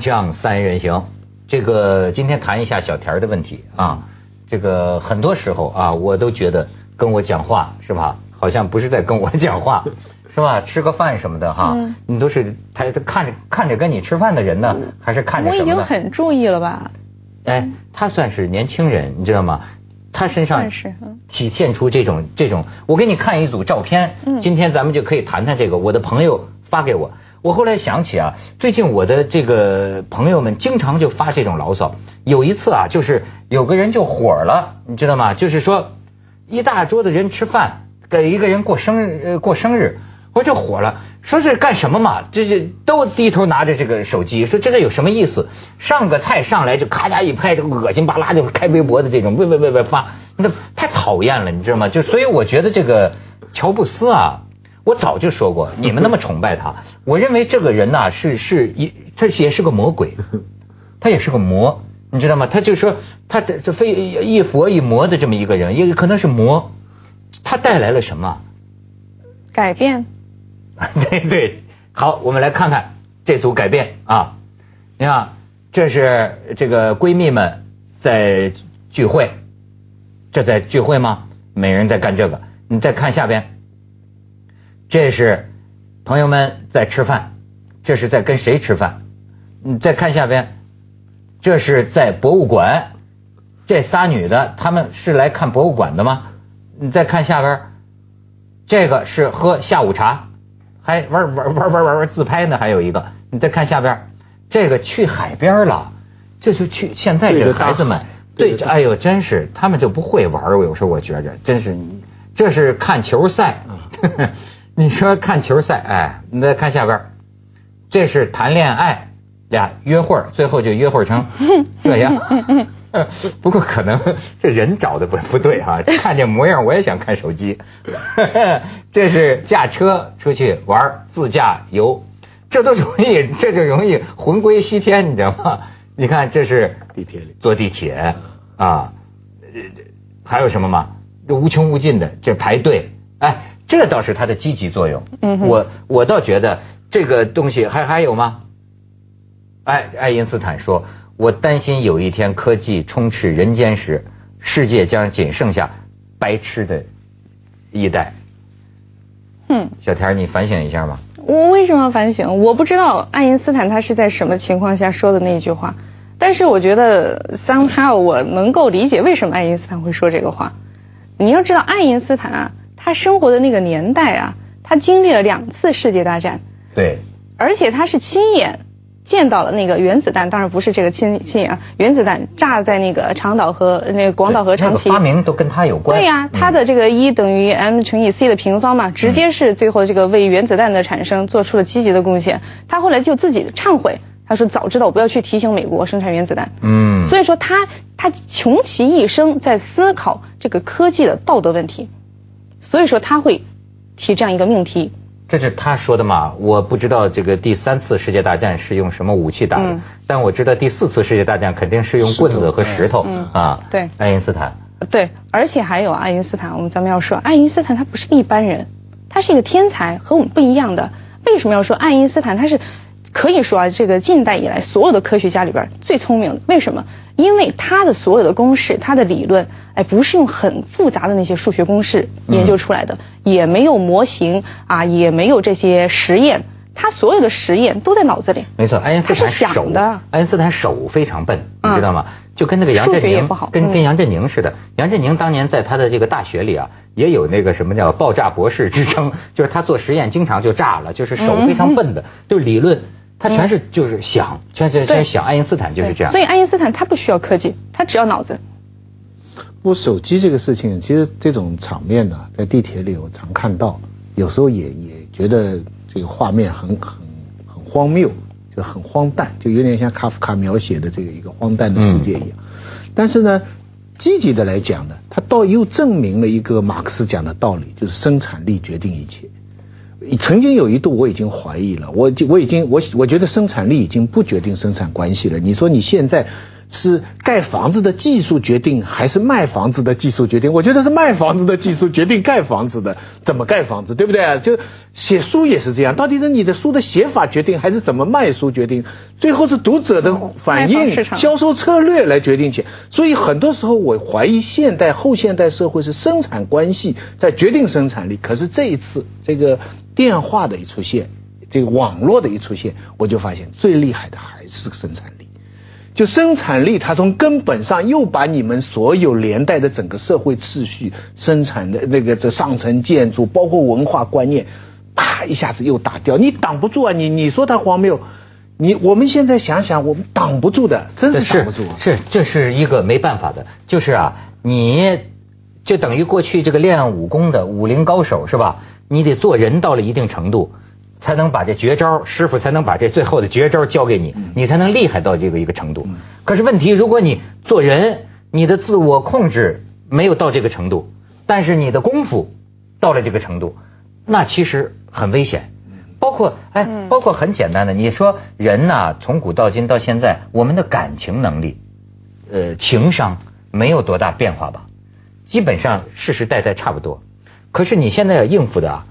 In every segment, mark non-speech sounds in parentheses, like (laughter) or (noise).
锵锵三人行，这个今天谈一下小田的问题啊。这个很多时候啊，我都觉得跟我讲话是吧，好像不是在跟我讲话，(laughs) 是吧？吃个饭什么的哈，你都是他他看着看着跟你吃饭的人呢，还是看着我已经很注意了吧？哎，他算是年轻人，你知道吗？他身上体现出这种这种，我给你看一组照片，今天咱们就可以谈谈这个。我的朋友发给我。我后来想起啊，最近我的这个朋友们经常就发这种牢骚。有一次啊，就是有个人就火了，你知道吗？就是说一大桌子人吃饭，给一个人过生日过生日，我就火了，说是干什么嘛？这这都低头拿着这个手机，说这个有什么意思？上个菜上来就咔嚓一拍，这个恶心巴拉就开微博的这种，喂喂喂喂发，那太讨厌了，你知道吗？就所以我觉得这个乔布斯啊。我早就说过，(laughs) 你们那么崇拜他，我认为这个人呐是是一，他也是个魔鬼，(laughs) 他也是个魔，你知道吗？他就说他这非一佛一魔的这么一个人，也可能是魔，他带来了什么改变？(laughs) 对对，好，我们来看看这组改变啊！你看，这是这个闺蜜们在聚会，这在聚会吗？每人在干这个，你再看下边。这是朋友们在吃饭，这是在跟谁吃饭？你再看下边，这是在博物馆，这仨女的她们是来看博物馆的吗？你再看下边，这个是喝下午茶，还玩玩玩玩玩玩自拍呢，还有一个，你再看下边，这个去海边了，这就去现在这孩子们对，哎呦，真是他们就不会玩，我有时候我觉着真是，这是看球赛。(laughs) 你说看球赛，哎，你再看下边，这是谈恋爱俩约会，最后就约会成 (laughs) 这样。(laughs) 不过可能这人找的不不对哈，看见模样我也想看手机。(laughs) 这是驾车出去玩自驾游，这都容易，这就容易魂归西天，你知道吗？你看这是地铁里坐地铁啊，还有什么吗？这无穷无尽的这排队，哎。这倒是它的积极作用，我我倒觉得这个东西还还有吗？爱爱因斯坦说：“我担心有一天科技充斥人间时，世界将仅剩下白痴的一代。”嗯，小田，你反省一下吗？我为什么要反省？我不知道爱因斯坦他是在什么情况下说的那句话，但是我觉得 somehow 我能够理解为什么爱因斯坦会说这个话。你要知道，爱因斯坦啊。他生活的那个年代啊，他经历了两次世界大战，对，而且他是亲眼见到了那个原子弹，当然不是这个亲亲眼啊，原子弹炸在那个长岛和那个广岛和长崎，发明都跟他有关。对呀，他的这个一等于 m 乘以 c 的平方嘛，直接是最后这个为原子弹的产生做出了积极的贡献。他后来就自己忏悔，他说早知道我不要去提醒美国生产原子弹。嗯，所以说他他穷其一生在思考这个科技的道德问题。所以说他会提这样一个命题，这是他说的嘛？我不知道这个第三次世界大战是用什么武器打的，但我知道第四次世界大战肯定是用棍子和石头啊。对，爱因斯坦。对，而且还有爱因斯坦，我们咱们要说，爱因斯坦他不是一般人，他是一个天才，和我们不一样的。为什么要说爱因斯坦？他是可以说啊，这个近代以来所有的科学家里边最聪明的。为什么？因为他的所有的公式，他的理论，哎，不是用很复杂的那些数学公式研究出来的，也没有模型啊，也没有这些实验，他所有的实验都在脑子里。没错，爱因斯坦手的，爱因斯坦手非常笨，你知道吗？就跟那个杨振宁，跟跟杨振宁似的。杨振宁当年在他的这个大学里啊，也有那个什么叫爆炸博士之称，(laughs) 就是他做实验经常就炸了，就是手非常笨的，就是理论。他全是就是想，全全全想。爱因斯坦就是这样。所以爱因斯坦他不需要科技，他只要脑子。不过手机这个事情，其实这种场面呢，在地铁里我常看到，有时候也也觉得这个画面很很很荒谬，就很荒诞，就有点像卡夫卡描写的这个一个荒诞的世界一样。但是呢，积极的来讲呢，他倒又证明了一个马克思讲的道理，就是生产力决定一切。曾经有一度我已经怀疑了，我我已经我我觉得生产力已经不决定生产关系了。你说你现在是盖房子的技术决定，还是卖房子的技术决定？我觉得是卖房子的技术决定盖房子的，怎么盖房子，对不对？就写书也是这样，到底是你的书的写法决定，还是怎么卖书决定？最后是读者的反应、销售策略来决定起。所以很多时候，我怀疑现代后现代社会是生产关系在决定生产力。可是这一次，这个电话的一出现，这个网络的一出现，我就发现最厉害的还是生产力。就生产力，它从根本上又把你们所有连带的整个社会秩序、生产的那个这上层建筑，包括文化观念，啪一下子又打掉。你挡不住啊！你你说它荒谬，你我们现在想想，我们挡不住的，真是挡不住。是，这是一个没办法的，就是啊，你就等于过去这个练武功的武林高手是吧？你得做人到了一定程度。才能把这绝招，师傅才能把这最后的绝招教给你，你才能厉害到这个一个程度。可是问题，如果你做人，你的自我控制没有到这个程度，但是你的功夫到了这个程度，那其实很危险。包括哎，包括很简单的，你说人呐，从古到今到现在，我们的感情能力，呃，情商没有多大变化吧？基本上世世代代差不多。可是你现在要应付的啊。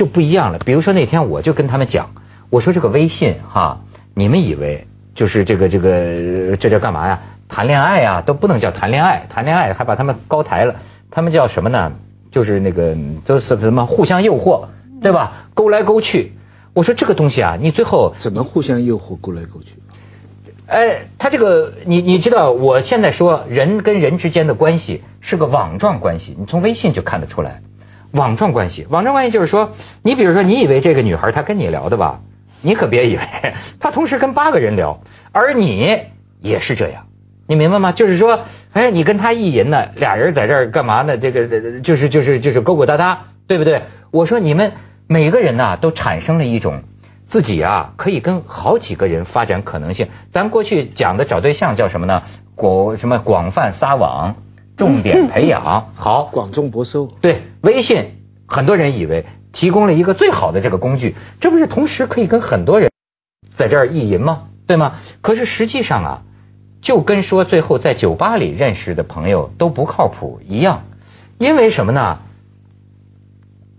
就不一样了。比如说那天我就跟他们讲，我说这个微信哈，你们以为就是这个这个这叫干嘛呀？谈恋爱呀都不能叫谈恋爱，谈恋爱还把他们高抬了。他们叫什么呢？就是那个都是什么互相诱惑，对吧？勾来勾去。我说这个东西啊，你最后怎么互相诱惑勾来勾去？哎，他这个你你知道，我现在说人跟人之间的关系是个网状关系，你从微信就看得出来。网状关系，网状关系就是说，你比如说，你以为这个女孩她跟你聊的吧，你可别以为 (laughs) 她同时跟八个人聊，而你也是这样，你明白吗？就是说，哎，你跟她意淫呢，俩人在这儿干嘛呢？这个就是就是就是勾勾搭搭，对不对？我说你们每个人呐，都产生了一种自己啊，可以跟好几个人发展可能性。咱过去讲的找对象叫什么呢？广什么广泛撒网。重点培养好，广种博收。对，微信很多人以为提供了一个最好的这个工具，这不是同时可以跟很多人在这儿意淫吗？对吗？可是实际上啊，就跟说最后在酒吧里认识的朋友都不靠谱一样，因为什么呢？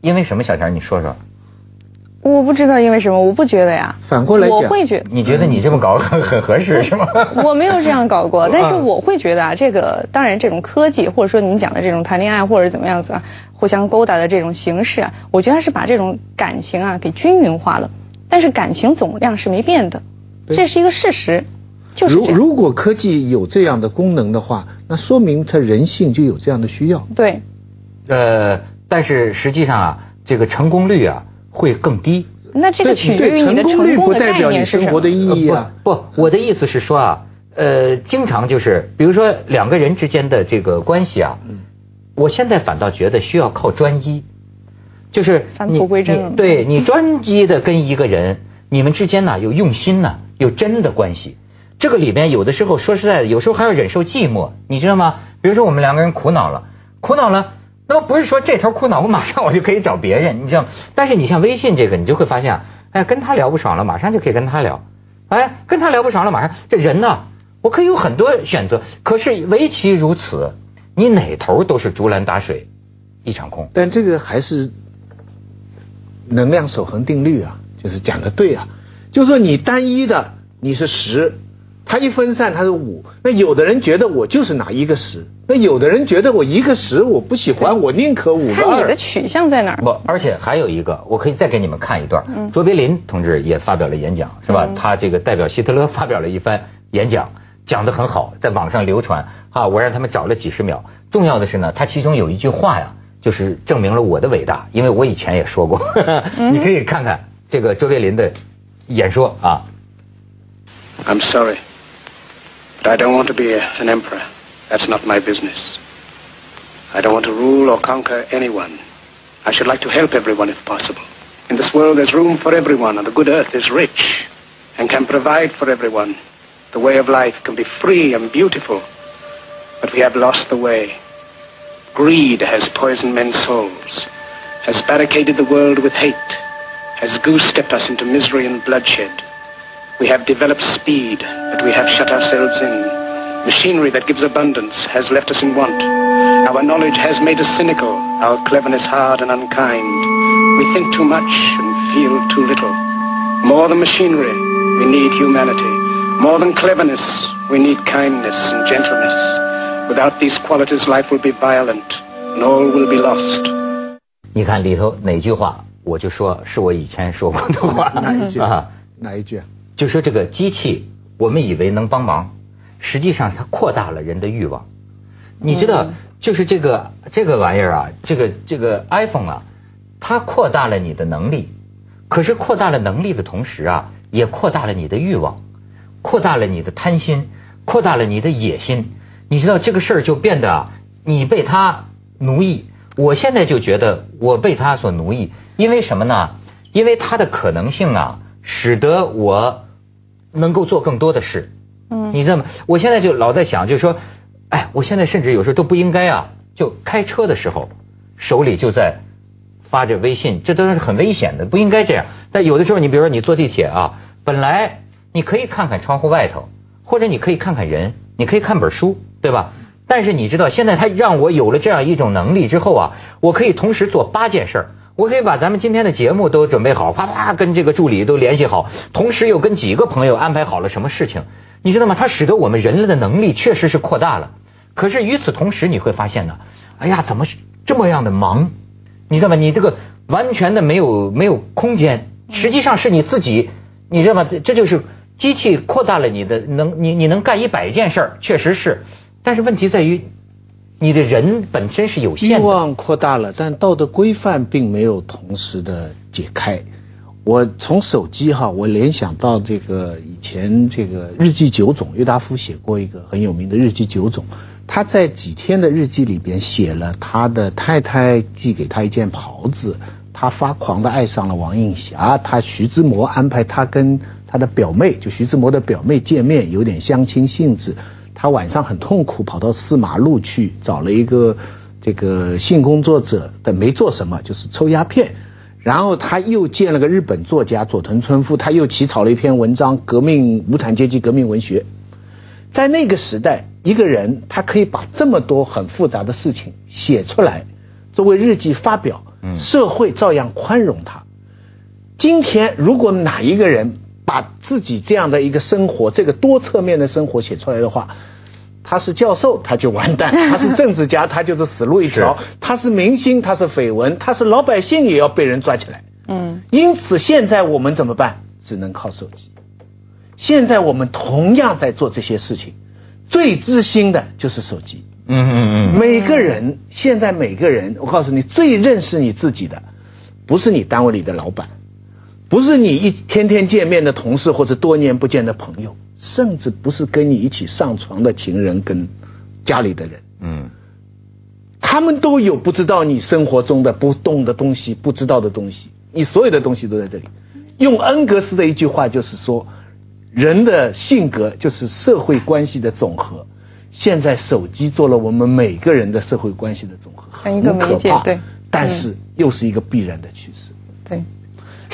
因为什么？小田，你说说。我不知道因为什么，我不觉得呀。反过来讲，我会觉，你觉得你这么搞很很合适是吗？我没有这样搞过，(laughs) 但是我会觉得啊，这个当然这种科技或者说您讲的这种谈恋爱或者怎么样子啊，互相勾搭的这种形式啊，我觉得是把这种感情啊给均匀化了，但是感情总量是没变的，这是一个事实，就是如如果科技有这样的功能的话，那说明它人性就有这样的需要。对。呃，但是实际上啊，这个成功率啊。会更低，那这个取决于你的成功的概念是什么？不，我的意思是说啊，呃，经常就是，比如说两个人之间的这个关系啊，我现在反倒觉得需要靠专一，就是返璞归真。对你专一的跟一个人，你们之间呢有用心呢，有真的关系。这个里边有的时候说实在的，有时候还要忍受寂寞，你知道吗？比如说我们两个人苦恼了，苦恼了。那么不是说这头苦恼，我马上我就可以找别人，你知道？但是你像微信这个，你就会发现，哎，跟他聊不爽了，马上就可以跟他聊，哎，跟他聊不爽了，马上这人呢，我可以有很多选择。可是唯其如此，你哪头都是竹篮打水一场空。但这个还是能量守恒定律啊，就是讲的对啊，就说你单一的你是十。它一分散，它是五。那有的人觉得我就是拿一个十，那有的人觉得我一个十我不喜欢，我宁可五个二。你的取向在哪儿？不，而且还有一个，我可以再给你们看一段。嗯卓别林同志也发表了演讲，是吧？他这个代表希特勒发表了一番演讲，讲得很好，在网上流传。啊，我让他们找了几十秒。重要的是呢，他其中有一句话呀，就是证明了我的伟大，因为我以前也说过。(laughs) 你可以看看这个卓别林的演说啊。I'm sorry. But I don't want to be a, an emperor. That's not my business. I don't want to rule or conquer anyone. I should like to help everyone if possible. In this world, there's room for everyone, and the good earth is rich and can provide for everyone. The way of life can be free and beautiful, but we have lost the way. Greed has poisoned men's souls, has barricaded the world with hate, has goose-stepped us into misery and bloodshed. We have developed speed, but we have shut ourselves in. Machinery that gives abundance has left us in want. Our knowledge has made us cynical, our cleverness hard and unkind. We think too much and feel too little. More than machinery, we need humanity. More than cleverness, we need kindness and gentleness. Without these qualities, life will be violent, and all will be lost. 你看里头哪句话，我就说是我以前说过的话哪一句啊，哪一句啊？ 就说这个机器，我们以为能帮忙，实际上它扩大了人的欲望。你知道，就是这个这个玩意儿啊，这个这个 iPhone 啊，它扩大了你的能力，可是扩大了能力的同时啊，也扩大了你的欲望，扩大了你的贪心，扩大了你的野心。你知道这个事儿就变得啊，你被它奴役。我现在就觉得我被它所奴役，因为什么呢？因为它的可能性啊，使得我能够做更多的事。嗯你知道吗？我现在就老在想，就是说，哎，我现在甚至有时候都不应该啊，就开车的时候手里就在发着微信，这都是很危险的，不应该这样。但有的时候，你比如说你坐地铁啊，本来你可以看看窗户外头，或者你可以看看人，你可以看本书，对吧？但是你知道，现在他让我有了这样一种能力之后啊，我可以同时做八件事儿。我可以把咱们今天的节目都准备好，啪啪跟这个助理都联系好，同时又跟几个朋友安排好了什么事情，你知道吗？它使得我们人类的能力确实是扩大了。可是与此同时，你会发现呢，哎呀，怎么这么样的忙？你知道吗？你这个完全的没有没有空间，实际上是你自己，你知道吗？这这就是机器扩大了你的能，你你能干一百件事儿，确实是，但是问题在于，你的人本身是有限的。望扩大了，但道德规范并没有同时的解开。我从手机哈，我联想到这个以前这个日记九种，郁达夫写过一个很有名的日记九种。他在几天的日记里边写了他的太太寄给他一件袍子，他发狂的爱上了王映霞，他徐志摩安排他跟他的表妹，就徐志摩的表妹见面，有点相亲性质。他晚上很痛苦，跑到四马路去找了一个这个性工作者，但没做什么，就是抽鸦片。然后他又见了个日本作家佐藤春夫，他又起草了一篇文章，革命无产阶级革命文学。在那个时代，一个人他可以把这么多很复杂的事情写出来，作为日记发表，嗯社会照样宽容他。今天如果哪一个人把自己这样的一个生活，这个多侧面的生活写出来的话，他是教授他就完蛋，他是政治家他就是死路一条，他是明星他是绯闻，他是老百姓也要被人抓起来。嗯因此，现在我们怎么办？只能靠手机。现在我们同样在做这些事情，最知心的就是手机。嗯嗯嗯，每个人现在每个人，我告诉你，最认识你自己的，不是你单位里的老板，不是你一天天见面的同事或者多年不见的朋友，甚至不是跟你一起上床的情人跟家里的人。嗯他们都有不知道你生活中的不动的东西，不知道的东西，你所有的东西都在这里。用恩格斯的一句话就是说，人的性格就是社会关系的总和。现在手机做了我们每个人的社会关系的总和，像一个很可怕媒介对但是又是一个必然的趋势。对，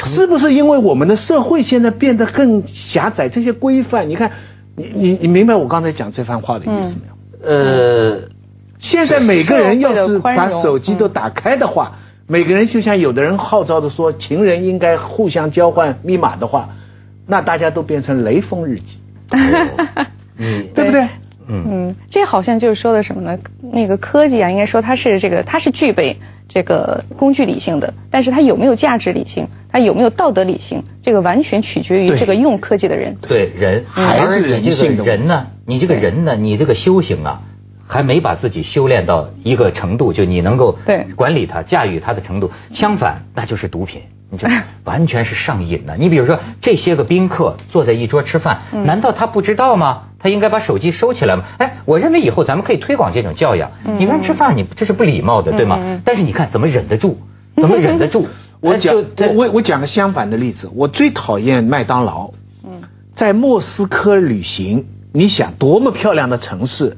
是不是因为我们的社会现在变得更狭窄？这些规范，你看，你你你明白我刚才讲这番话的意思没有？呃，现在每个人要是把手机都打开的话，每个人就像有的人号召的说，情人应该互相交换密码的话，那大家都变成雷锋日记，(laughs) 嗯对不对？嗯嗯，这好像就是说的什么呢？那个科技啊，应该说它是这个，它是具备这个工具理性的，但是它有没有价值理性，它有没有道德理性，这个完全取决于这个用科技的人。对人，还是而你这个人性人呢，你这个人呢，你这个修行啊，还没把自己修炼到一个程度，就你能够对管理他、驾驭他的程度。相反，那就是毒品，你这 (laughs) 完全是上瘾的。你比如说，这些个宾客坐在一桌吃饭，嗯难道他不知道吗？他应该把手机收起来吗？哎，我认为以后咱们可以推广这种教养。嗯你跟人吃饭，你这是不礼貌的，对吗？但是你看怎么忍得住？怎么忍得住？(laughs) 我讲我我我讲个相反的例子，我最讨厌麦当劳。嗯在莫斯科旅行，你想多么漂亮的城市，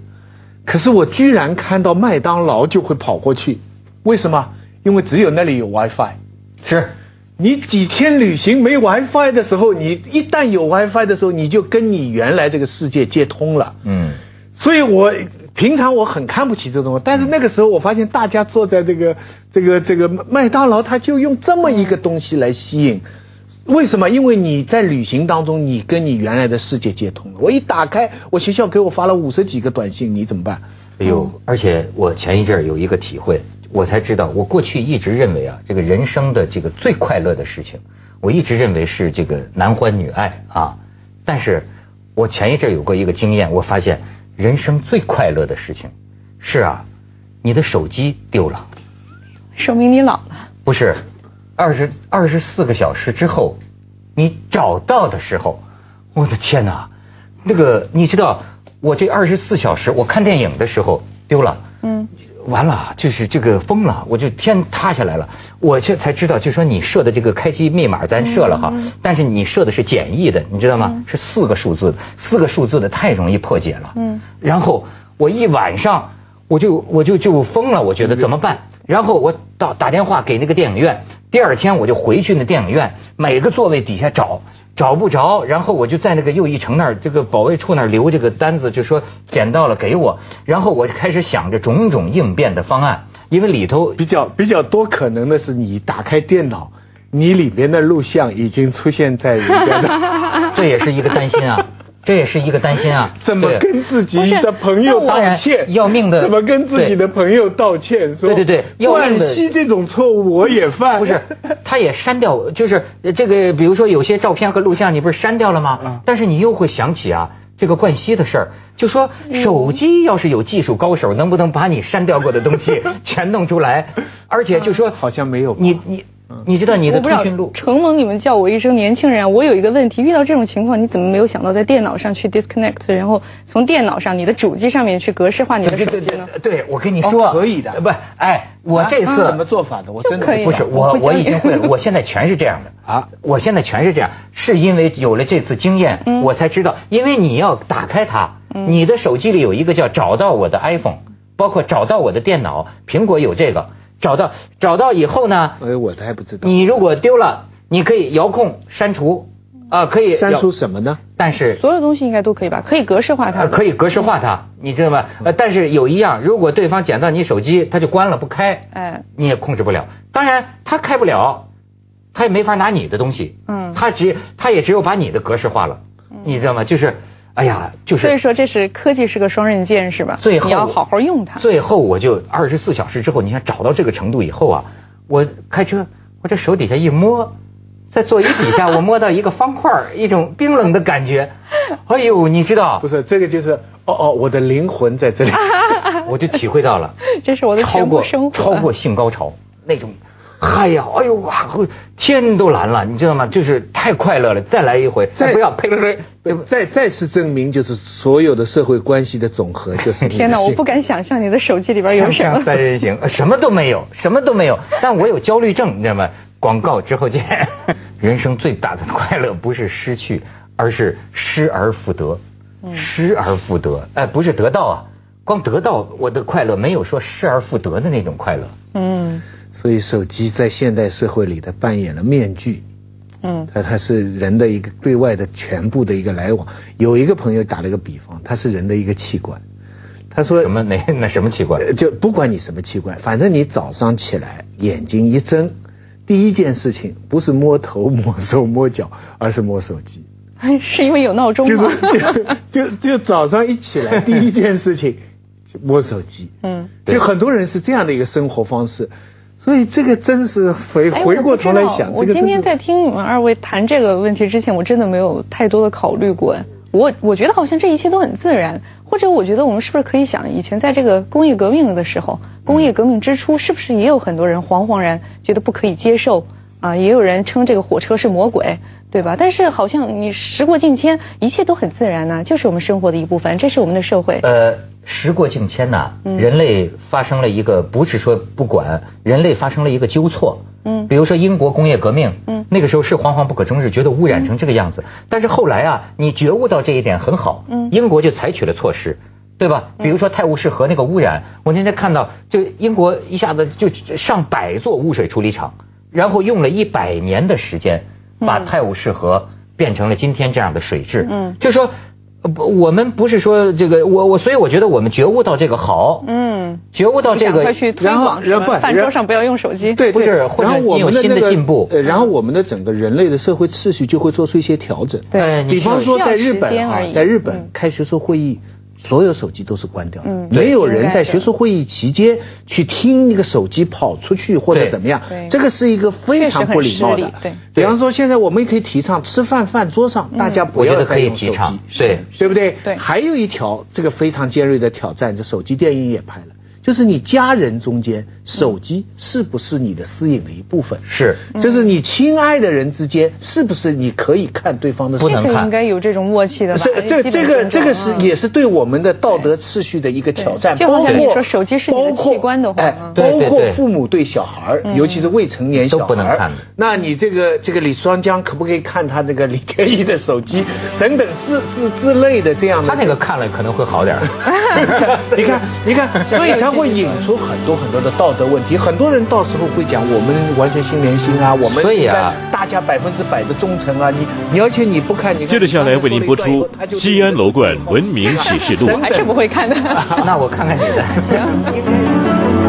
可是我居然看到麦当劳就会跑过去，为什么？因为只有那里有 WiFi。是你几天旅行没 WiFi 的时候，你一旦有 WiFi 的时候，你就跟你原来这个世界接通了。嗯所以我平常我很看不起这种，但是那个时候我发现大家坐在这个这个这个麦当劳，他就用这么一个东西来吸引。为什么？因为你在旅行当中，你跟你原来的世界接通了。我一打开，我学校给我发了五十几个短信，你怎么办？哎呦，而且我前一阵儿有一个体会，我才知道，我过去一直认为啊，这个人生的这个最快乐的事情，我一直认为是这个男欢女爱啊。但是我前一阵儿有过一个经验，我发现人生最快乐的事情是啊，你的手机丢了，说明你老了。不是。二十二十四个小时之后，你找到的时候，我的天哪！那个你知道，我这二十四小时我看电影的时候丢了，嗯，完了就是这个疯了，我就天塌下来了。我这才知道，就说你设的这个开机密码咱设了哈，但是你设的是简易的，你知道吗？是四个数字，四个数字的太容易破解了。嗯，然后我一晚上我就我就就疯了，我觉得怎么办？然后我到打电话给那个电影院。第二天我就回去那电影院，每个座位底下找，找不着，然后我就在那个又一城那儿，这个保卫处那儿留这个单子，就说捡到了给我，然后我就开始想着种种应变的方案，因为里头比较比较多可能的是你打开电脑，你里面的录像已经出现在人家的，(laughs) 这也是一个担心啊。这也是一个担心啊！怎么跟自己的朋友道歉？要命的！怎么跟自己的朋友道歉？说对对对，冠希这种错误我也犯。不是，他也删掉，就是这个，比如说有些照片和录像，你不是删掉了吗？但是你又会想起啊，这个冠希的事儿，就说手机要是有技术高手，能不能把你删掉过的东西 (laughs) 全弄出来？而且就说好像没有你你。你知道你的通讯录？承蒙你们叫我一声年轻人，我有一个问题，遇到这种情况，你怎么没有想到在电脑上去 disconnect，然后从电脑上你的主机上面去格式化你的手机呢？对，我跟你说，可以的。不，哎，我这次怎么做法的？我真的不是我，我已经会了。(laughs) 我现在全是这样的啊！我现在全是这样，是因为有了这次经验，我才知道，因为你要打开它，你的手机里有一个叫找到我的 iPhone，包括找到我的电脑，苹果有这个。找到找到以后呢？哎，我还不知道。你如果丢了，你可以遥控删除啊，可以删除什么呢？但是所有东西应该都可以吧？可以格式化它。可以格式化它，你知道吗？呃，但是有一样，如果对方捡到你手机，他就关了不开，哎，你也控制不了。当然他开不了，他也没法拿你的东西。嗯，他只他也只有把你的格式化了，你知道吗？就是。哎呀，就是所以说这是科技是个双刃剑是吧？最后你要好好用它。最后我就二十四小时之后，你看找到这个程度以后啊，我开车，我这手底下一摸，在座椅底下 (laughs) 我摸到一个方块，一种冰冷的感觉。哎呦，你知道？不是这个就是哦哦，我的灵魂在这里，(laughs) 我就体会到了，(laughs) 这是我的超过生活，超过性高潮那种。哎呀，哎呦哇，天都蓝了，你知道吗？就是太快乐了，再来一回，再不要呸呸呸，再再次证明，就是所有的社会关系的总和，(laughs) 就是。天哪，我不敢想象你的手机里边有什么。三人行，(laughs) 什么都没有，什么都没有，但我有焦虑症，你知道吗？广告之后见。(laughs) 人生最大的快乐不是失去，而是失而复得。失而复得，哎，不是得到啊，光得到我的快乐，没有说失而复得的那种快乐。嗯。所以手机在现代社会里，它扮演了面具，嗯，它它是人的一个对外的全部的一个来往。有一个朋友打了个比方，它是人的一个器官。他说什么？哪 (laughs) 那什么器官？就不管你什么器官，反正你早上起来眼睛一睁，第一件事情不是摸头摸手摸脚，而是摸手机。哎是因为有闹钟吗？就 (laughs) 就就早上一起来 (laughs) 第一件事情摸手机。嗯，就很多人是这样的一个生活方式。所以这个真是回回过头来想，我今天在听你们二位谈这个问题之前，我真的没有太多的考虑过。我我觉得好像这一切都很自然，或者我觉得我们是不是可以想，以前在这个工业革命的时候，工业革命之初，是不是也有很多人惶惶然觉得不可以接受啊？也有人称这个火车是魔鬼，对吧？但是好像你时过境迁，一切都很自然呢，就是我们生活的一部分，这是我们的社会。呃。时过境迁呐，人类发生了一个不是说不管，人类发生了一个纠错。嗯，比如说英国工业革命，嗯，那个时候是惶惶不可终日，觉得污染成这个样子。但是后来啊，你觉悟到这一点很好，嗯，英国就采取了措施，对吧？比如说泰晤士河那个污染，我那天看到，就英国一下子就上百座污水处理厂，然后用了一百年的时间，把泰晤士河变成了今天这样的水质。嗯，就说。呃不，我们不是说这个，我我所以我觉得我们觉悟到这个好，嗯，觉悟到这个去推然后广然后饭桌上不要用手机。对，不是或者然后我们有新的进步呃，然后我们的整个人类的社会秩序就会做出一些调整。对比方说在日本啊在日嗯本开学术会议。所有手机都是关掉的，嗯。没有人在学术会议期间去听一个手机跑出去或者怎么样，这个是一个非常不礼貌的。对。比方说现在我们也可以提倡吃饭饭桌上大家不我觉得可以要再用手提倡机，对对不对？对。还有一条这个非常尖锐的挑战，这手机电影也拍了，就是你家人中间手机是不是你的私隐的一部分？是。就是你亲爱的人之间，是不是你可以看对方的不能看应该有这种默契的吧？是这这个这个是嗯。也是对我们的道德秩序的一个挑战，就好像你说手机是你的器官的话包括父母对小孩尤其是未成年小孩儿都不能看那你这个这个李双江可不可以看他这个李天一的手机？等等之之之类的这样的？他那个看了可能会好点儿。(laughs) (laughs) 你看，你看，所以他会引出很多很多的道德问题。很多人到时候会讲，我们完全心连心啊，我们所以啊大家百分之百的忠诚啊。你你而且你不看，你看接着下来为您播出《西安楼冠文明启示录》。(laughs) 我还是不会看的。(laughs) 那我看看你的。行。(laughs)